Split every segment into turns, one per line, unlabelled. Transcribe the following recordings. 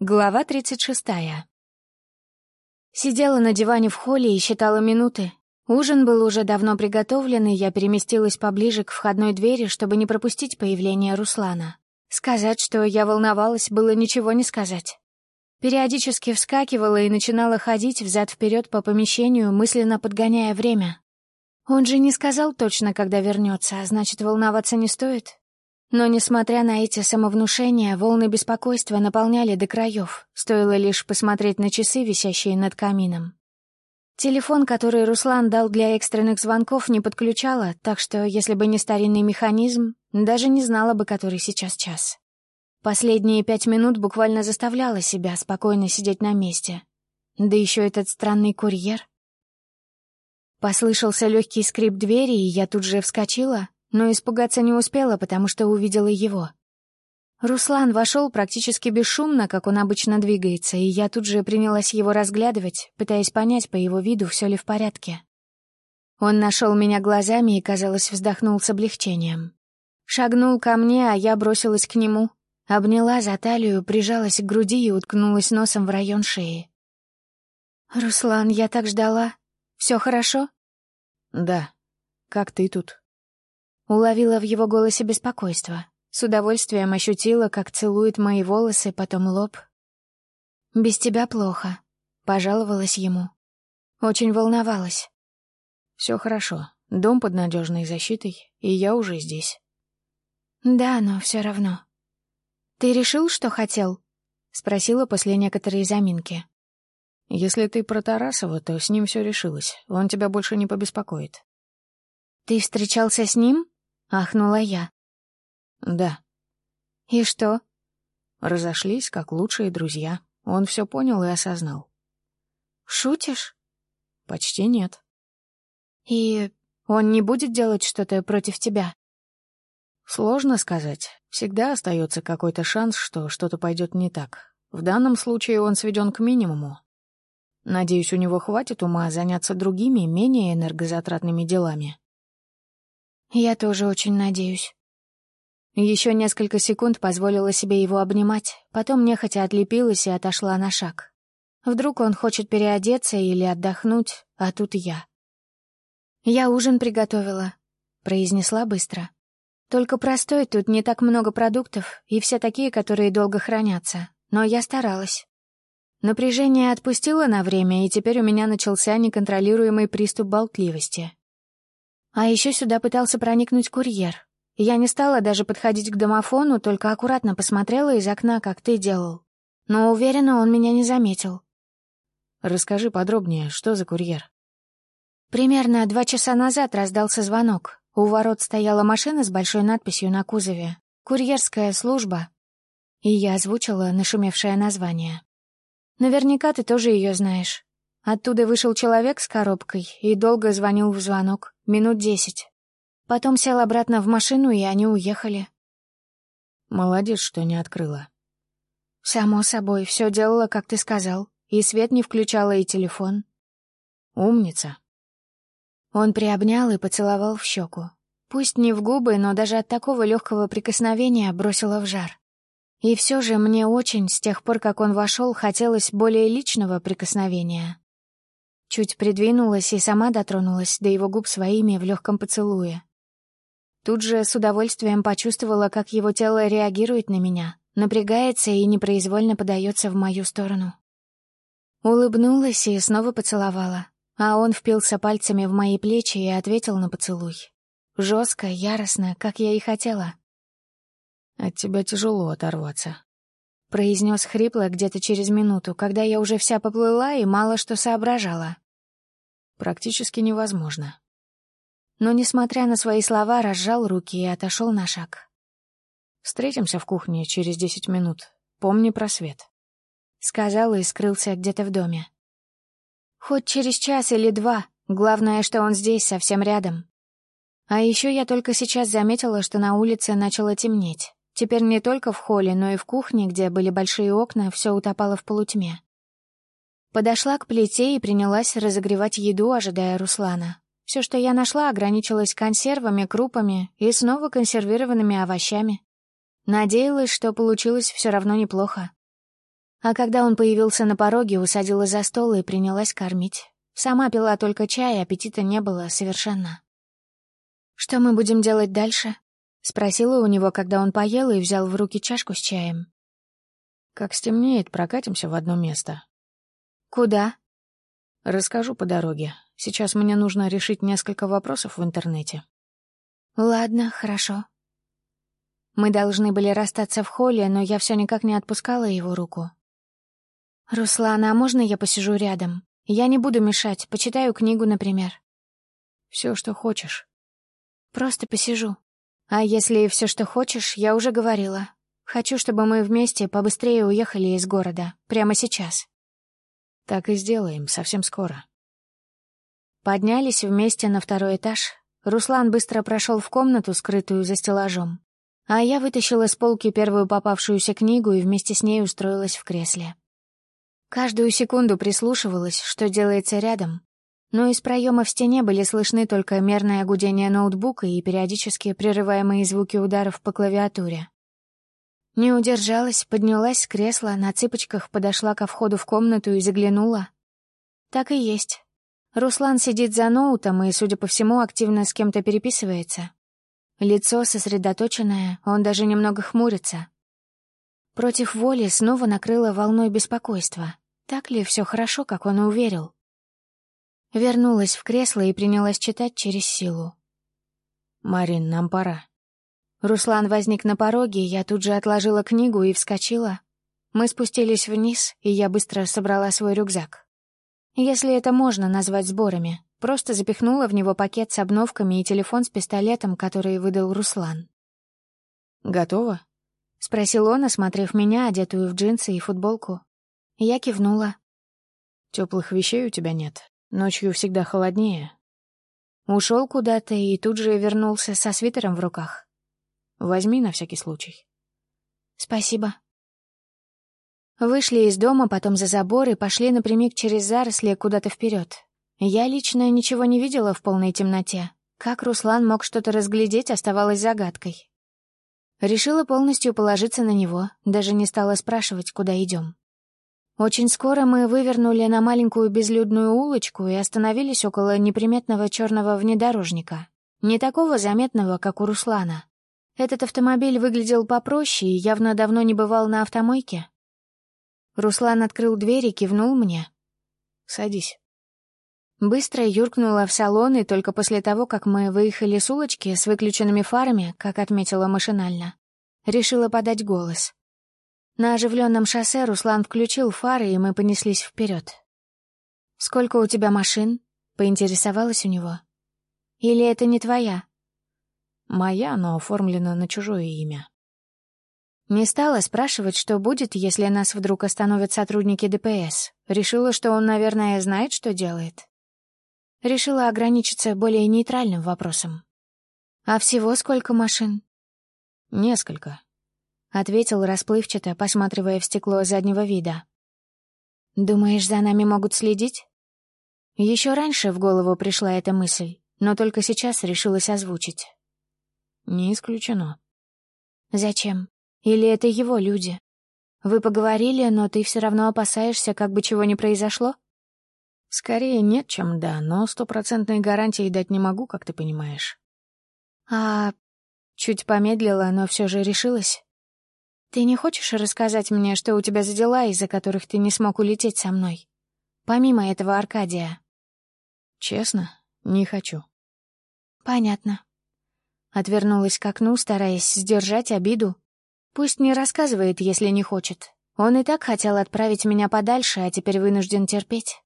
Глава 36. Сидела на диване в холле и считала минуты. Ужин был уже давно приготовлен, и я переместилась поближе к входной двери, чтобы не пропустить появление Руслана. Сказать, что я волновалась, было ничего не сказать. Периодически вскакивала и начинала ходить взад-вперед по помещению, мысленно подгоняя время. Он же не сказал точно, когда вернется, а значит, волноваться не стоит. Но, несмотря на эти самовнушения, волны беспокойства наполняли до краев, стоило лишь посмотреть на часы, висящие над камином. Телефон, который Руслан дал для экстренных звонков, не подключала, так что, если бы не старинный механизм, даже не знала бы, который сейчас час. Последние пять минут буквально заставляла себя спокойно сидеть на месте. Да еще этот странный курьер. Послышался легкий скрип двери, и я тут же вскочила, но испугаться не успела, потому что увидела его. Руслан вошел практически бесшумно, как он обычно двигается, и я тут же принялась его разглядывать, пытаясь понять по его виду, все ли в порядке. Он нашел меня глазами и, казалось, вздохнул с облегчением. Шагнул ко мне, а я бросилась к нему, обняла за талию, прижалась к груди и уткнулась носом в район шеи. «Руслан, я так ждала. Все хорошо?»
«Да. Как ты тут?»
Уловила в его голосе беспокойство. С удовольствием ощутила, как целует мои волосы, потом лоб. «Без тебя плохо», — пожаловалась ему. Очень волновалась.
Все хорошо. Дом под надежной защитой, и я уже здесь».
«Да, но все равно». «Ты решил, что хотел?» — спросила после некоторой заминки.
«Если ты про Тарасова, то с ним все решилось. Он тебя больше не побеспокоит».
«Ты встречался с ним?» — ахнула я.
«Да».
«И что?»
Разошлись, как лучшие друзья. Он все понял и осознал.
«Шутишь?»
«Почти нет».
«И он не будет делать что-то против тебя?»
Сложно сказать. Всегда остается какой-то шанс, что что-то пойдет не так. В данном случае он сведен к минимуму. Надеюсь, у него хватит ума заняться другими, менее энергозатратными делами.
Я тоже очень надеюсь. Еще несколько секунд позволила себе его обнимать, потом нехотя отлепилась и отошла на шаг. Вдруг он хочет переодеться или отдохнуть, а тут я. «Я ужин приготовила», — произнесла быстро. «Только простой, тут не так много продуктов, и все такие, которые долго хранятся. Но я старалась». Напряжение отпустило на время, и теперь у меня начался неконтролируемый приступ болтливости. А еще сюда пытался проникнуть курьер. Я не стала даже подходить к домофону, только аккуратно посмотрела из окна, как ты делал. Но уверена, он меня не заметил.
Расскажи подробнее, что за курьер?
Примерно два часа назад раздался звонок. У ворот стояла машина с большой надписью на кузове «Курьерская служба». И я озвучила нашумевшее название. Наверняка ты тоже ее знаешь. Оттуда вышел человек с коробкой и долго звонил в звонок, минут десять. Потом сел обратно в машину, и они уехали.
Молодец, что не открыла.
Само собой, все делала, как ты сказал, и свет не включала, и телефон.
Умница.
Он приобнял и поцеловал в щеку. Пусть не в губы, но даже от такого легкого прикосновения бросила в жар. И все же мне очень, с тех пор, как он вошел, хотелось более личного прикосновения. Чуть придвинулась и сама дотронулась до его губ своими в легком поцелуе. Тут же с удовольствием почувствовала, как его тело реагирует на меня, напрягается и непроизвольно подается в мою сторону. Улыбнулась и снова поцеловала, а он впился пальцами в мои плечи и ответил на поцелуй. Жестко, яростно, как я и хотела.
«От тебя тяжело оторваться», —
произнес хрипло где-то через минуту, когда я уже вся поплыла и мало что соображала.
«Практически невозможно».
Но, несмотря на свои слова, разжал руки и отошел на шаг.
«Встретимся в кухне через десять минут. Помни про свет», —
сказал и скрылся где-то в доме. «Хоть через час или два, главное, что он здесь, совсем рядом». А еще я только сейчас заметила, что на улице начало темнеть. Теперь не только в холле, но и в кухне, где были большие окна, все утопало в полутьме. Подошла к плите и принялась разогревать еду, ожидая Руслана. Все, что я нашла, ограничилось консервами, крупами и снова консервированными овощами. Надеялась, что получилось все равно неплохо. А когда он появился на пороге, усадила за стол и принялась кормить. Сама пила только чай, аппетита не было совершенно. «Что мы будем делать дальше?» — спросила у него, когда он поел и взял в руки чашку с чаем.
«Как стемнеет, прокатимся в одно место».
«Куда?»
«Расскажу по дороге. Сейчас мне нужно решить несколько вопросов в интернете».
«Ладно, хорошо». Мы должны были расстаться в холле, но я все никак не отпускала его руку. «Руслан, а можно я посижу рядом? Я не буду мешать, почитаю книгу, например».
Все, что хочешь».
«Просто посижу. А если все, что хочешь, я уже говорила. Хочу, чтобы мы вместе побыстрее уехали из города. Прямо сейчас».
«Так и сделаем, совсем скоро».
Поднялись вместе на второй этаж. Руслан быстро прошел в комнату, скрытую за стеллажом. А я вытащила с полки первую попавшуюся книгу и вместе с ней устроилась в кресле. Каждую секунду прислушивалась, что делается рядом, но из проема в стене были слышны только мерное гудение ноутбука и периодически прерываемые звуки ударов по клавиатуре. Не удержалась, поднялась с кресла, на цыпочках подошла ко входу в комнату и заглянула. Так и есть. Руслан сидит за ноутом и, судя по всему, активно с кем-то переписывается. Лицо сосредоточенное, он даже немного хмурится. Против воли снова накрыло волной беспокойства. Так ли все хорошо, как он и уверил? Вернулась в кресло и принялась читать через силу.
«Марин, нам пора».
Руслан возник на пороге, я тут же отложила книгу и вскочила. Мы спустились вниз, и я быстро собрала свой рюкзак. Если это можно назвать сборами, просто запихнула в него пакет с обновками и телефон с пистолетом, который выдал Руслан.
«Готово?»
— спросил он, осмотрев меня, одетую в джинсы и футболку. Я кивнула.
Теплых вещей у тебя нет. Ночью всегда холоднее.
Ушел куда-то и тут же вернулся со свитером в руках.
Возьми на всякий случай.
Спасибо. Вышли из дома, потом за забор и пошли напрямик через заросли куда-то вперед. Я лично ничего не видела в полной темноте. Как Руслан мог что-то разглядеть, оставалось загадкой. Решила полностью положиться на него, даже не стала спрашивать, куда идем. Очень скоро мы вывернули на маленькую безлюдную улочку и остановились около неприметного черного внедорожника. Не такого заметного, как у Руслана. Этот автомобиль выглядел попроще и явно давно не бывал на автомойке. Руслан открыл дверь и кивнул мне.
«Садись».
Быстро юркнула в салон, и только после того, как мы выехали с улочки с выключенными фарами, как отметила машинально, решила подать голос. На оживленном шоссе Руслан включил фары, и мы понеслись вперед. «Сколько у тебя машин?» — поинтересовалась у него. «Или это не твоя?»
«Моя, но оформлена на чужое имя».
Не стала спрашивать, что будет, если нас вдруг остановят сотрудники ДПС. Решила, что он, наверное, знает, что делает решила ограничиться более нейтральным вопросом. «А всего сколько машин?»
«Несколько», — ответил расплывчато, посматривая в стекло заднего вида.
«Думаешь, за нами могут следить?» Еще раньше в голову пришла эта мысль, но только сейчас решилась озвучить.
«Не исключено».
«Зачем? Или это его люди? Вы поговорили, но ты все равно опасаешься, как бы чего ни произошло?»
Скорее нет, чем да, но стопроцентной гарантии дать не могу, как ты понимаешь.
А... Чуть помедлила, но все же решилась. Ты не хочешь рассказать мне, что у тебя за дела, из-за которых ты не смог улететь со мной? Помимо этого Аркадия.
Честно, не хочу.
Понятно. Отвернулась к окну, стараясь сдержать обиду. Пусть не рассказывает, если не хочет. Он и так хотел отправить меня подальше, а теперь вынужден терпеть.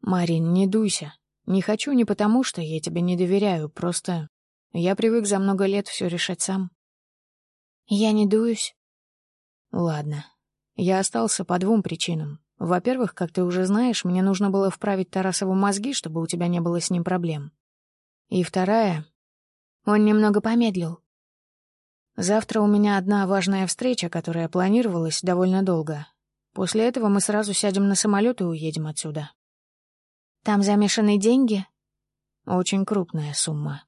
«Марин, не дуйся. Не хочу не потому, что я тебе не доверяю, просто я привык за много лет все решать сам».
«Я не дуюсь».
«Ладно. Я остался по двум причинам. Во-первых, как ты уже знаешь, мне нужно было вправить Тарасову мозги, чтобы у тебя не было с ним проблем. И вторая...»
Он немного помедлил.
«Завтра у меня одна важная встреча, которая планировалась довольно долго. После этого мы сразу сядем на самолет и уедем отсюда.
Там замешаны деньги?
Очень крупная сумма.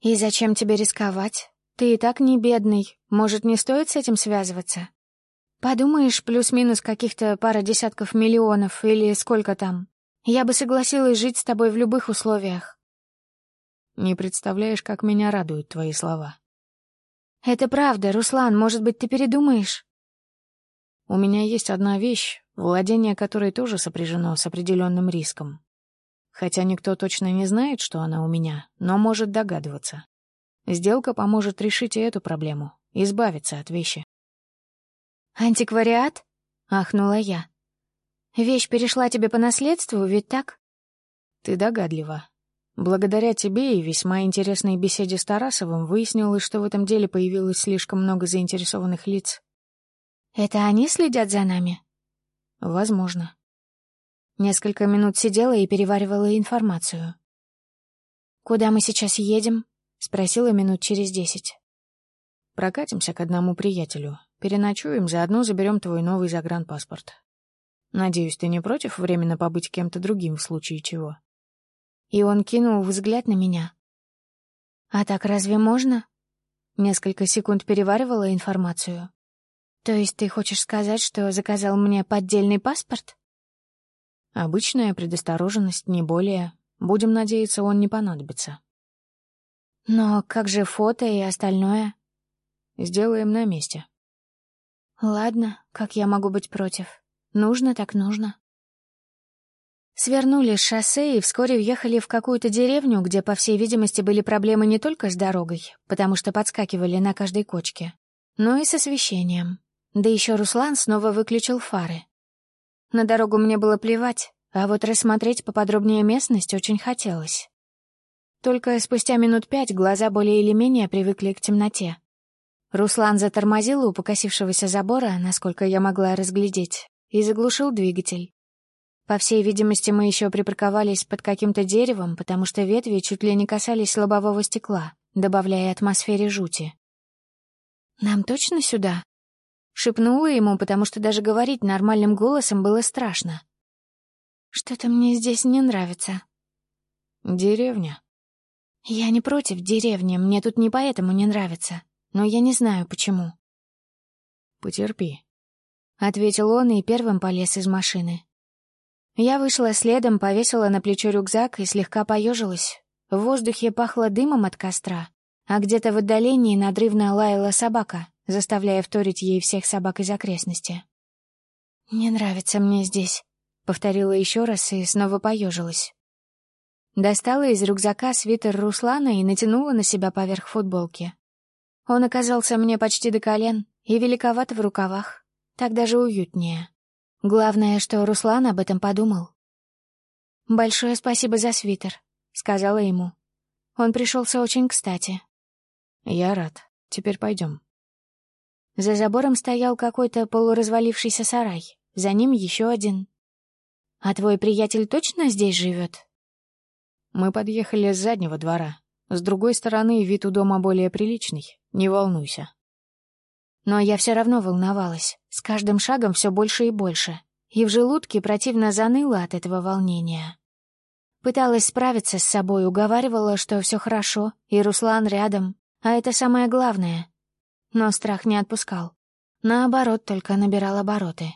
И зачем тебе рисковать? Ты и так не бедный. Может, не стоит с этим связываться? Подумаешь, плюс-минус каких-то пара десятков миллионов или сколько там. Я бы согласилась жить с тобой в любых условиях.
Не представляешь, как меня радуют твои слова.
Это правда, Руслан, может быть, ты передумаешь?
У меня есть одна вещь, владение которой тоже сопряжено с определенным риском. Хотя никто точно не знает, что она у меня, но может догадываться. Сделка поможет решить и эту проблему, избавиться от вещи.
«Антиквариат?» — ахнула я. «Вещь перешла тебе по наследству, ведь так?»
«Ты догадлива. Благодаря тебе и весьма интересной беседе с Тарасовым выяснилось, что в этом деле появилось слишком много заинтересованных лиц».
«Это они следят за нами?»
«Возможно».
Несколько минут сидела и переваривала информацию. «Куда мы сейчас едем?» — спросила минут через десять.
«Прокатимся к одному приятелю. Переночуем, заодно заберем твой новый загранпаспорт. Надеюсь, ты не против временно побыть кем-то другим в случае чего?»
И он кинул взгляд на меня. «А так разве можно?» Несколько секунд переваривала информацию. «То есть ты хочешь сказать, что заказал мне поддельный паспорт?»
«Обычная предосторожность, не более. Будем надеяться, он не понадобится».
«Но как же фото и остальное?»
«Сделаем на месте»,
Ладно, как я могу быть против? Нужно так нужно. Свернули с шоссе и вскоре въехали в какую-то деревню, где, по всей видимости, были проблемы не только с дорогой, потому что подскакивали на каждой кочке, но и с освещением. Да еще Руслан снова выключил фары. На дорогу мне было плевать, а вот рассмотреть поподробнее местность очень хотелось. Только спустя минут пять глаза более или менее привыкли к темноте. Руслан затормозил у покосившегося забора, насколько я могла разглядеть, и заглушил двигатель. По всей видимости, мы еще припарковались под каким-то деревом, потому что ветви чуть ли не касались лобового стекла, добавляя атмосфере жути. «Нам точно сюда?» Шепнула ему, потому что даже говорить нормальным голосом было страшно. «Что-то мне здесь не нравится».
«Деревня».
«Я не против деревни, мне тут не поэтому не нравится но я не знаю, почему.
«Потерпи», —
ответил он и первым полез из машины. Я вышла следом, повесила на плечо рюкзак и слегка поежилась. В воздухе пахло дымом от костра, а где-то в отдалении надрывно лаяла собака, заставляя вторить ей всех собак из окрестности. «Не нравится мне здесь», — повторила еще раз и снова поежилась. Достала из рюкзака свитер Руслана и натянула на себя поверх футболки. Он оказался мне почти до колен и великоват в рукавах. Так даже уютнее. Главное, что Руслан об этом подумал. «Большое спасибо за свитер», — сказала ему. Он пришелся очень кстати.
«Я рад. Теперь пойдем».
За забором стоял какой-то полуразвалившийся сарай. За ним еще один. «А твой приятель точно здесь живет?»
Мы подъехали с заднего двора. С другой стороны, вид у дома более приличный. Не волнуйся.
Но я все равно волновалась. С каждым шагом все больше и больше. И в желудке противно заныло от этого волнения. Пыталась справиться с собой, уговаривала, что все хорошо, и Руслан рядом, а это самое главное. Но страх не отпускал. Наоборот, только набирал обороты.